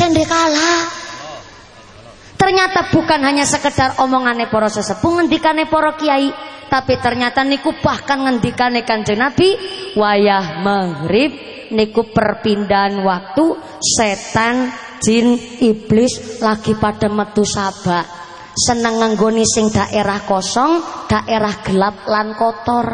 sendekala Ternyata bukan hanya sekedar omongane para sesepuh ngendikane para kiai, tapi ternyata niku bahkan ngendikane Kanjeng Nabi wayah maghrib niku perpindahan waktu setan, jin, iblis lagi pada metu sabak. Seneng nganggoni sing daerah kosong, daerah gelap lan kotor.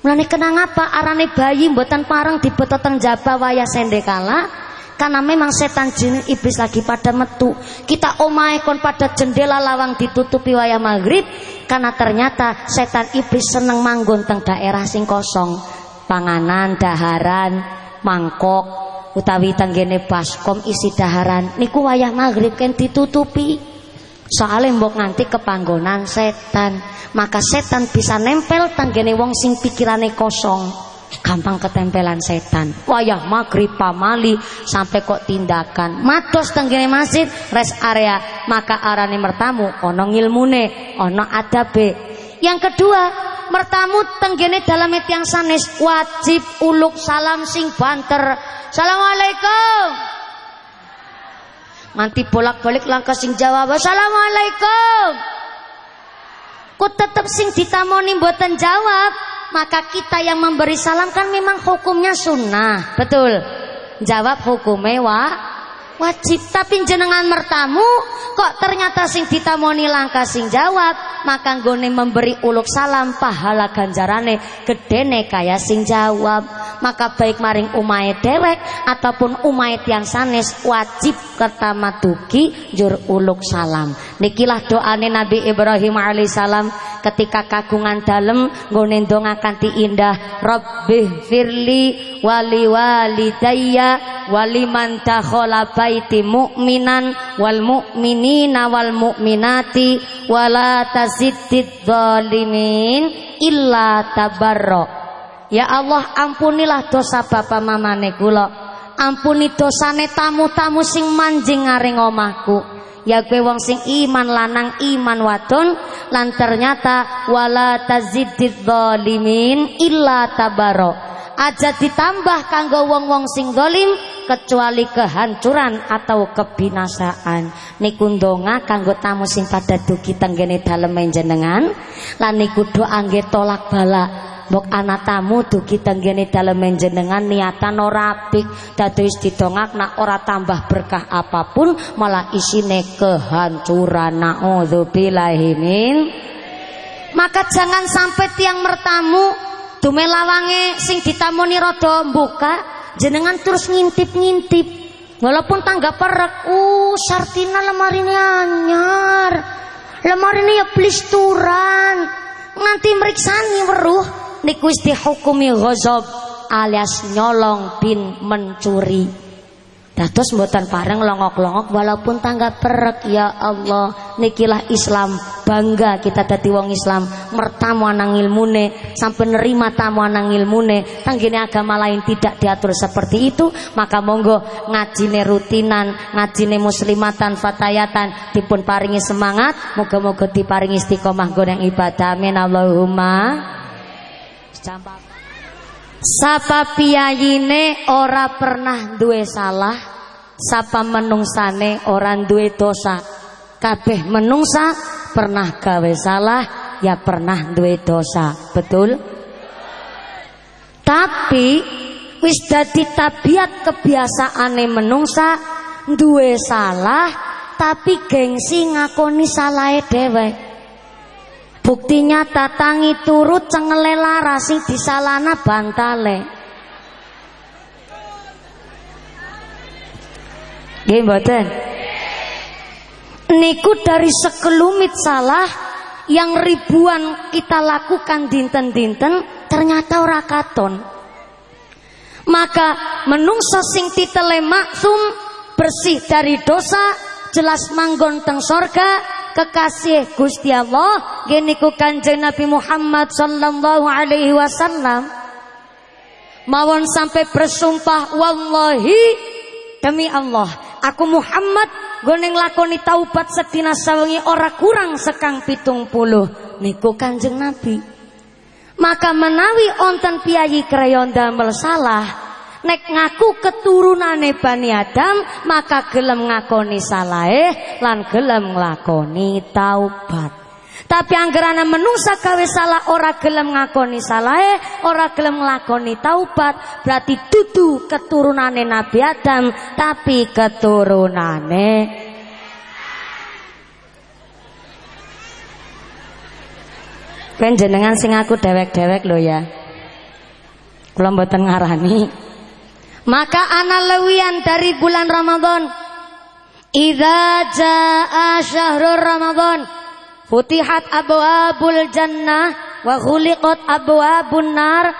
Mulane kenang apa arane bayi mboten pareng dibetoten jaba wayah sendekala karena memang setan jin iblis lagi pada metu. Kita omae kon pada jendela lawang ditutupi wayah maghrib karena ternyata setan iblis seneng manggon teng daerah sing kosong. Panganan, daharan, mangkok utawi tenggene baskom isi daharan niku wayah maghrib kan ditutupi. Soalnya mbok nganti kepanggonan setan, maka setan bisa nempel tenggene wong sing pikirane kosong gampang ketempelan setan. Wayah maghrib pamali sampai kok tindakan. Matos tenggene masjid rest area. Maka arane mertamu ono ngilmune ono adabe. Yang kedua mertamu tenggene dalam yang sanes wajib uluk salam sing banter. Assalamualaikum. Nanti bolak-balik langkah sing jawab Assalamualaikum. Ku tetep sing ditamoni mboten jawab maka kita yang memberi salam kan memang hukumnya sunnah. Betul. Jawab hukumnya wa wajib. Tapi jenengan mertamu kok ternyata sing ditamoni langkah sing jawab maka nggone memberi uluk salam pahala ganjarane gedene kaya sing jawab. Maka baik maring umay dewek ataupun umay yang sanes wajib ketamaduki jur uluk salam. Nikilah doane Nabi Ibrahim alaihissalam ketika kagungan dalem nggone kanti indah. Rabbi firli wali walidayya waliman dakhala baiti mu'minan wal mu'minina wal mu'minati wala taziddid zalimin illa tabarro Ya Allah ampunilah dosa bapak mamane kula. Ampuni dosane tamu-tamu sing manjing ngaring omahku ya kowe wong sing iman lanang iman wadon lan ternyata wala taziddid zalimin illa tabaro. Aja ditambah kanggo wong-wong sing zalim kecuali kehancuran atau kebinasaan. Niku ndonga kanggo tamu sing pada dugi tenggene jenengan lan niku doa nggih tolak bala Mbok anak tamu dugi tenggene dalem jenengan niatan ora apik. Dados didongak nak ora tambah berkah apa pun malah isine kehancuran. Naudzubillahi min. Maka jangan sampai tiang mertamu dumelawange sing ditamoni rada buka jenengan terus ngintip-ngintip. Walaupun tangga perek uh sartina lemari ini anyar. Lemari ini ya plisturan nganti meriksani weruh niku wis dihukumi alias nyolong bin mencuri Dados mboten pareng longok-longok walaupun tangga perek ya Allah nikilah Islam bangga kita dadi wong Islam mertamu anang ilmune sampai nerima tamu anang ilmune tanggine agama lain tidak diatur seperti itu maka monggo ngajine rutinan ngajine muslimatan fatayatan dipun paringi semangat moga-moga diparingi istiqomah goreng ibadah. Amin Allahumma Sapa piyayine ora pernah duwe salah, sapa menungsane ora duwe dosa. Kabeh menungsa pernah gawe salah, ya pernah duwe dosa. Betul? Tapi wis dadi tabiat kebiasaane menungsa duwe salah tapi gengsi ngakoni salahe dhewek. Bukti nyata tangi turut cengele lara sing disalana bantale. Nggih mboten? Niku dari sekelumit salah yang ribuan kita lakukan dinten-dinten ternyata ora katon. Maka menungso sing titele maksum bersih dari dosa jelas manggon teng sorga kekasih Gusti Allah geniku kanjeng Nabi Muhammad sallallahu alaihi wasallam. Mawon sampai bersumpah wallahi demi Allah aku Muhammad goneng lakoni taubat sedina sawengi ora kurang sekang pitung puluh niku kanjeng Nabi. Maka menawi onten piyayi krayon damel salah nek ngaku keturunane Bani Adam maka gelem ngakoni salahe lan gelem nglakoni taubat tapi anggerana menungsa kawe salah ora gelem ngakoni salahe, ora gelem nglakoni taubat, berarti dudu keturunane Nabi Adam, tapi keturunane Kan jenengan sing aku dewek-dewek lo ya. Kula mboten ngarani. Maka ana lewian dari bulan Ramadan. Idza jaa syahrul Ramadan Futihat abwabul jannah wa khuliqat abwabun nar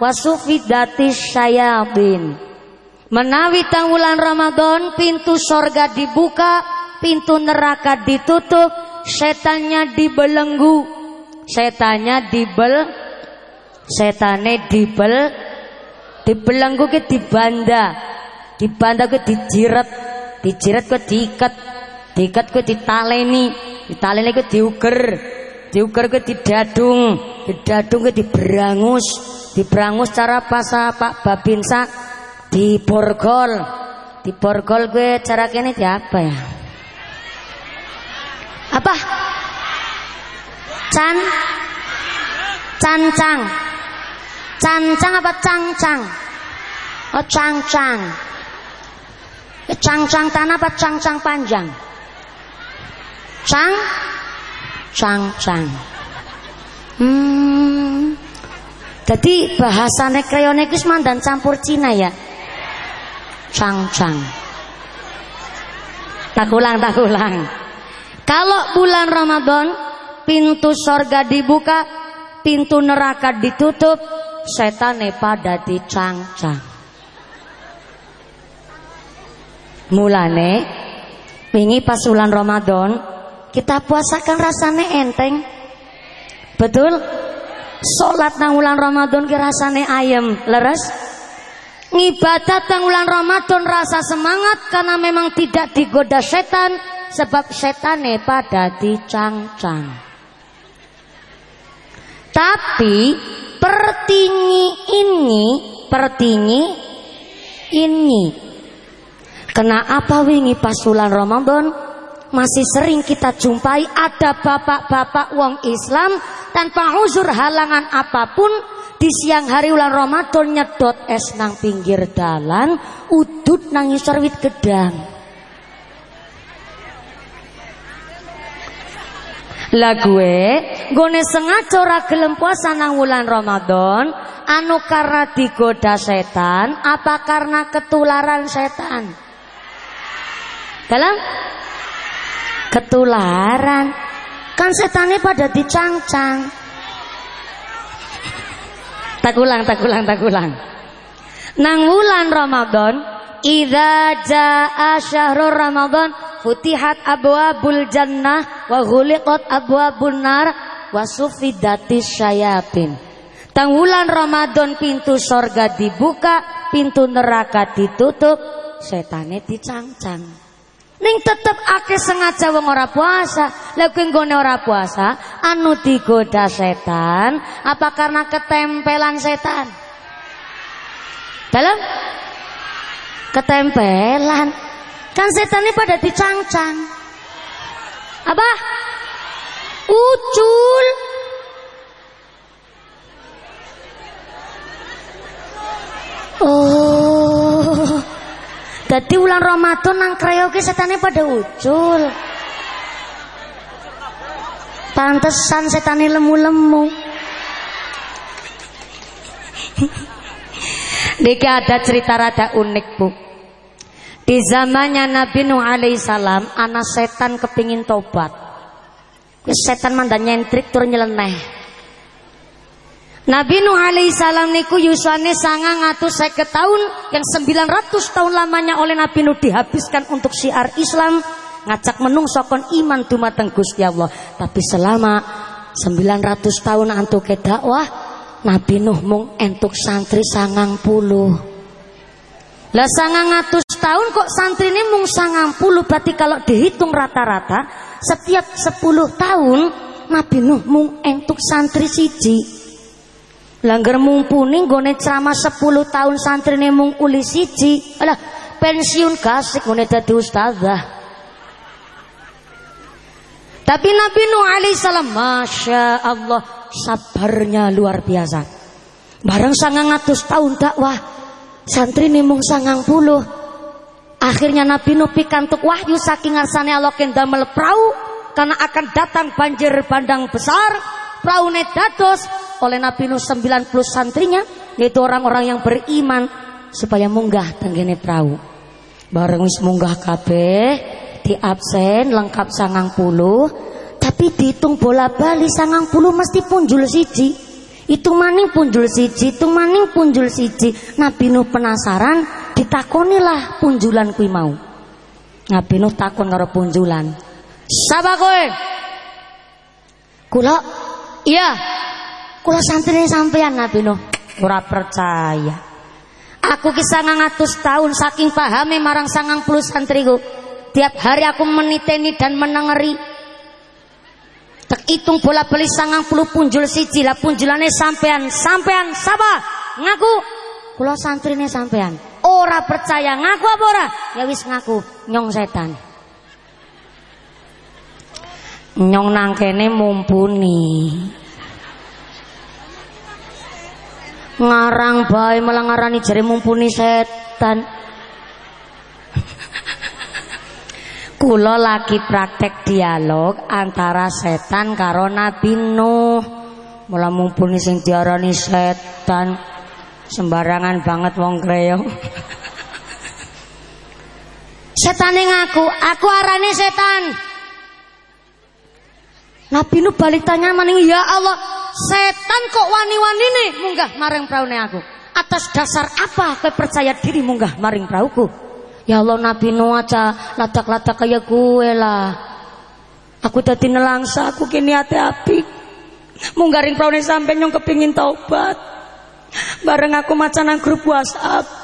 wa sufidatis syayatin. Menawi tang bulan Ramadan pintu sorga dibuka, pintu neraka ditutup, setannya dibelenggu. Setannya dibel setane dibel dibelenggu ke dibanda. Dibanda ke dijiret, dijiret ke diikat, diikat ke ditaleni, Ditalene ku diuger. Diuger ku didadung, didadung ku diberangus. Diberangus cara pasa Pak Babinsa diborgol. Diborgol gue cara kene di apa ya? Apa? Can Cancang Cancang apa cangcang? Oh cangcang Cangcang tanah apa cangcang panjang? Cang? Cang Cang. Hmm. Jadi bahasane kreyone mandan campur Cina ya? Cang Cang. Tak ulang tak ulang. Kalau bulan Ramadan Pintu sorga dibuka Pintu neraka ditutup Setane pada dicang-cang Mulane Wingi pas bulan Ramadan kita puasakan rasanya enteng. Betul? Sholat nang bulan Ramadan ki rasane ayam, leres? Ngibadat nang bulan Ramadan rasa semangat karena memang tidak digoda setan sebab setane pada dicang-cang. Tapi pertingi ini, pertingi ini. Kena apa wingi pas bulan Ramadan? masih sering kita jumpai ada bapak-bapak wong Islam tanpa uzur halangan apa pun di siang hari ulang Ramadan nyedot es nang pinggir dalan udut nang ngisor wit gedang lah gue gue sengaja ora gelem puasa nang wulan Ramadan anu karena digoda setan apa karena ketularan setan? Dalam? Ketularan. Kan setannya pada dicang-cang. Tak ulang tak ulang tak ulang. Nang wulan Ramadan idza jaa syahrul Ramadan futihat abwabul jannah wa ghuliqat abwabun nar wa sufidatis syayatin tang wulan Ramadan pintu sorga dibuka pintu neraka ditutup setane dicang-cang Ning tetep ake sengaja wong ora puasa. Lha kuwi nggone ora puasa, anu digoda setan, apa karena ketempelan setan? Dalam ketempelan. Kan setan ini pada dicangcang. Apa? Ucul. Oh. Jadi ulang Ramadan nang ki setane pada ucul. Pantesan setane lemu-lemu. Niki ada cerita rada unik bu. Di zamannya Nabi Nuh alaihissalam, anak setan kepingin tobat. Setan mandan nyentrik tur nyeleneh. Nabi Nuh alaihissalam niku yusane sangang atau seket tahun yang 900 tahun lamanya oleh Nabi Nuh dihabiskan untuk syiar Islam ngajak menung sokon iman dumateng Gusti Allah tapi selama 900 tahun antuk ke dakwah Nabi Nuh mung entuk santri sangang puluh lah sangang atus tahun kok santri ini mung sangang puluh berarti kalau dihitung rata-rata setiap 10 tahun Nabi Nuh mung entuk santri siji Langgar mumpuni nggone ceramah 10 tahun santrine mung uli siji. Alah, pensiun kasih nggone dadi ustazah. Tapi Nabi Nuh alaihissalam Masya Allah Sabarnya luar biasa Barang sangang atus tahun dakwah Santri ini mung sangang puluh Akhirnya Nabi Nuh pikantuk wahyu Saking arsane Allah kendamel perahu Karena akan datang banjir bandang besar Perahu dados Oleh Nabi Nuh 90 santrinya Yaitu orang-orang yang beriman Supaya munggah tenggene perahu. Bareng wis munggah kabeh di absen lengkap sangang puluh tapi dihitung bola bali sangang puluh mesti punjul siji. Itu maning punjul siji itu maning punjul siji. Nabi Nuh penasaran ditakonilah punjulan kui mau. Nabi Nuh takon karo punjulan. Sapa kowe? Kula? Iya. Kula santri sampean Nabi Nuh. Ora percaya. Aku kisah ngatus tahun saking pahami marang sangang puluh santriku Tiap hari aku meniteni dan menengeri. Tak hitung bola beli sangang puluh punjul siji lah punjulane sampean. Sampean sapa? Ngaku. Kula santrine sampean ora percaya ngaku apa ora ya wis ngaku nyong setan nyong nangkene mumpuni ngarang bae malah ngarani jare mumpuni setan Kula lagi praktek dialog antara setan karo Nabi Nuh. Mula mumpuni sing diarani setan. Sembarangan banget wong kreyo. Setane ngaku, aku arane setan. Nabi Nuh balik tanya maning, "Ya Allah, setan kok wani-wani nih munggah maring praune aku? Atas dasar apa kowe percaya diri munggah maring prauku?" Ya Allah Nabi Nuh aja latak-latak kayak gue lah. Aku tadi nelangsa, aku kini hati api. Munggaring praune sampai nyong kepingin taubat. Bareng aku macan grup WhatsApp.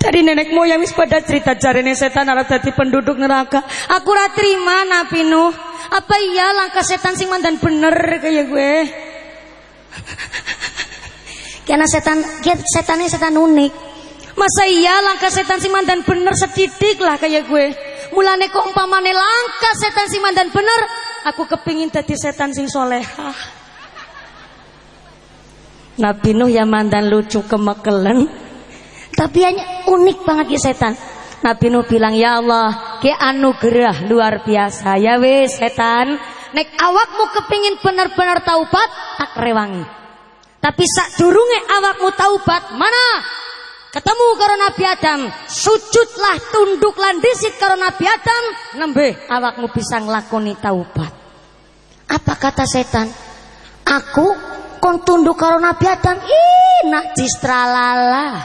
Dari nenek moyang wis pada cerita jarene setan arep dadi penduduk neraka. Aku ora terima Nabi Nuh. Apa iya langkah setan sing mandan bener kayak gue? Karena setan, setannya setan unik. Masa iya langkah setan si mandan bener sedidik lah kayak gue. Mulane kok umpamane langkah setan si mandan bener, aku kepingin jadi setan sing solehah. Nabi Nuh ya mandan lucu kemekelen. Tapi hanya unik banget ya setan. Nabi Nuh bilang, "Ya Allah, ke anugerah luar biasa. Ya wes setan, nek awakmu kepingin bener-bener taubat, tak rewangi. Tapi sak durunge awakmu taubat, mana ketemu karo Nabi Adam sujudlah tunduklah disit karo Nabi Adam nembe awakmu bisa ngelakoni taubat apa kata setan aku kon tunduk karo Nabi Adam ih najis tralala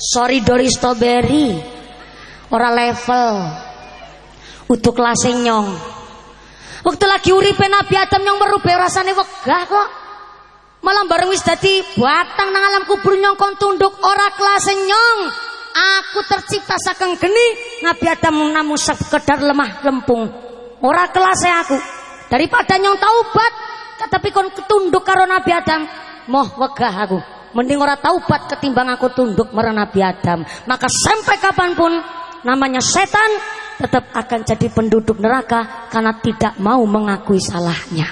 sorry Dori Strawberry ora level untuk kelas nyong waktu lagi uripe Nabi Adam yang merubah rasane wegah kok Malam bareng wis dadi batang nang alam kubur nyong kon tunduk ora kelas nyong. Aku tercipta saking geni Nabi Adam namun sekedar lemah lempung. Ora kelas aku. Daripada nyong taubat tapi kon ketunduk karo Nabi Adam, moh wegah aku. Mending ora taubat ketimbang aku tunduk marang Nabi Adam. Maka sampai kapan pun namanya setan tetap akan jadi penduduk neraka karena tidak mau mengakui salahnya.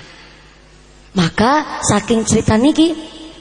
Maka saking cerita niki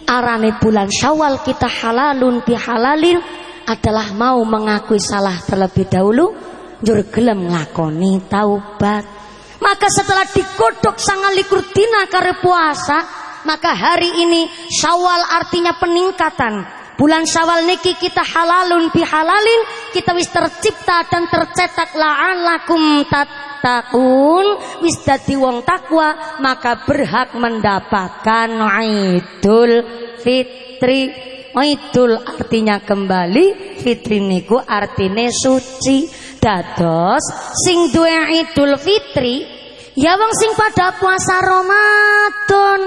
arane bulan Syawal kita halalun bi halalin adalah mau mengakui salah terlebih dahulu njur gelem nglakoni taubat. Maka setelah digodok sangat likur dina kare puasa, maka hari ini Syawal artinya peningkatan. Bulan Syawal niki kita halalun bi halalin, kita wis tercipta dan tercetak la'alakum tat tattaqun. Wis dadi wong takwa maka berhak mendapatkan Idul Fitri. Idul artinya kembali Fitri niku artine suci dados sing duwe Idul Fitri ya wong sing pada puasa Ramadan.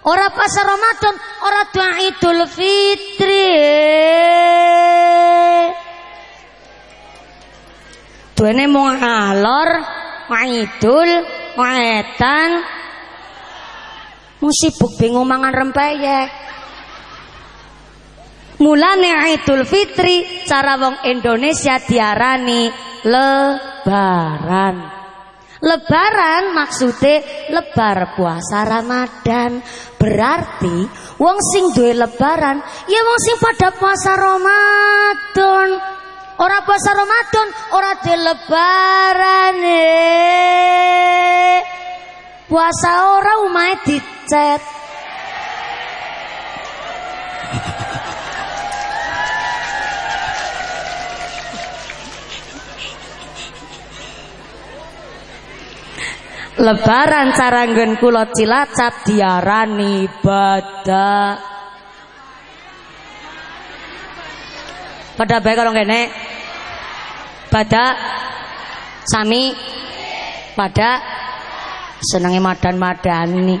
Ora puasa Ramadan ora duwe Idul Fitri. Duene mung alor maidul maetan Mung sibuk bingung mangan rempeyek. Mulane Idul Fitri cara wong Indonesia diarani lebaran. Lebaran maksudnya lebar puasa Ramadan. Berarti wong sing duwe lebaran ya wong sing pada puasa Ramadan. Ora puasa Ramadan, ora de lebaran. Puasa ora umahe dicet. Lebaran cara nggen kula Cilacap diarani badak. Pada baik kalau kene. Badak sami pada senenge madan-madan ini.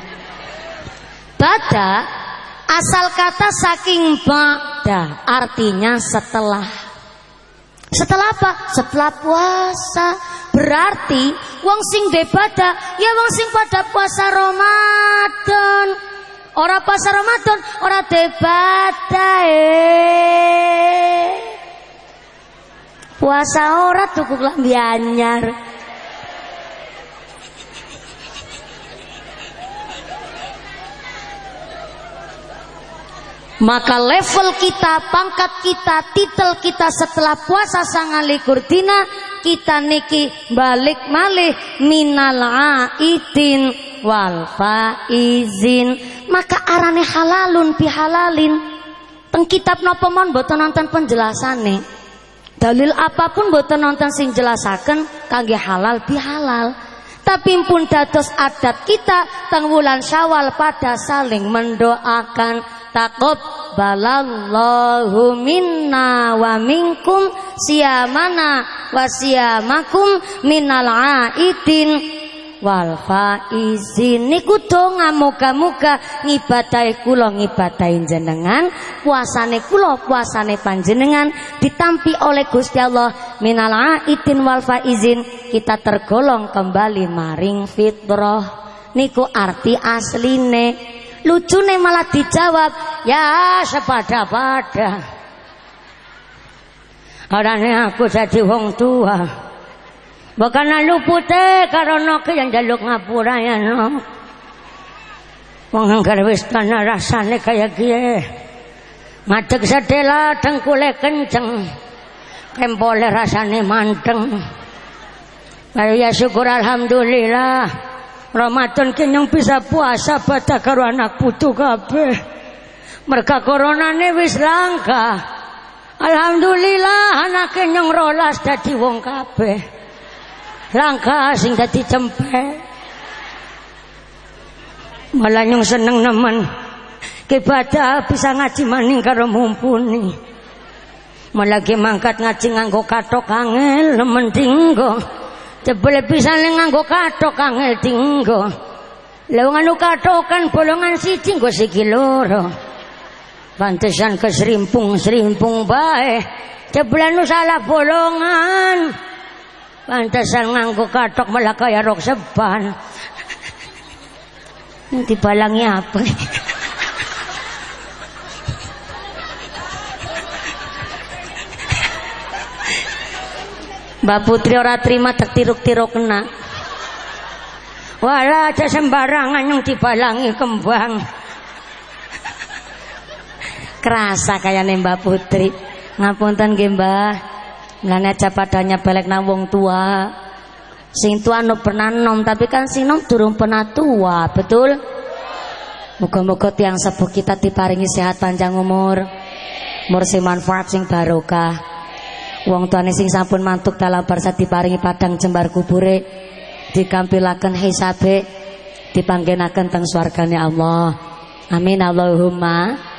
Badak asal kata saking bada artinya setelah. Setelah apa? Setelah puasa. Berarti wong sing debada ya wong sing pada puasa Ramadan. Ora puasa Ramadan, ora debada eh. Puasa ora tuku klambi anyar. Maka level kita, pangkat kita, titel kita setelah puasa likur dina kita niki balik malih minal aidin wal faizin. Maka arane halalun halalin. Teng kitab napa mon boten nonton penjelasane. Dalil apa pun boten nonton sing jelasaken kangge halal halal. Tapi pun dados adat kita teng wulan Syawal pada saling mendoakan takut balallahu minna wa minkum siamana wa siamakum minal aidin. Wal faizin. Niku donga muga-muga ngibadahi kula ngibadahi jenengan puasane kula puasane panjenengan ditampi oleh Gusti Allah. Minal aidin wal faizin. Kita tergolong kembali maring fitrah. Niku arti asline lucune malah dijawab ya sepada-pada Karena aku jadi wong tua Bukan lupute karena ke yang jaluk ngapura ya no. Wong anggar wis tanah rasane kaya kie. Madeg sedela dengkule kenceng. Kempole rasane manteng. Ayo ya syukur alhamdulillah. Ramadan kenyang bisa puasa pada karo anak putu. Mereka koronane wis langka. Alhamdulillah anak kenyang rolas dadi wong kabeh langka sing dadi malah nyong seneng nemen kebaca bisa ngaji maning karo mumpuni malah mangkat ngaji nganggo katok angel nemen tinggo jebule bisa nganggo katok angel tinggo lewat anu katokan bolongan siji nggo siki loro pantesan keserimpung serimpung bae jebule nu salah bolongan Pantesan nganggo katok malah kaya rok seban. Balangnya apa? Mbak Putri ora terima tertiruk-tiruk kena. Wala aja sembarangan yang dibalangi kembang. Kerasa kayak Mbak Putri. Ngapunten nggih Mbah. Mulane aja padanya balik nang wong tua. Sing tua no pernah nom, tapi kan sing nom durung pernah tua, betul? Moga-moga tiang sepuh kita diparingi sehat panjang umur. Sing manfaat sing barokah. Wong tuane sing sampun mantuk dalam barsa diparingi padang jembar kubure, dikampilaken hisabe, dipanggenaken teng swargane Allah. Amin Allahumma.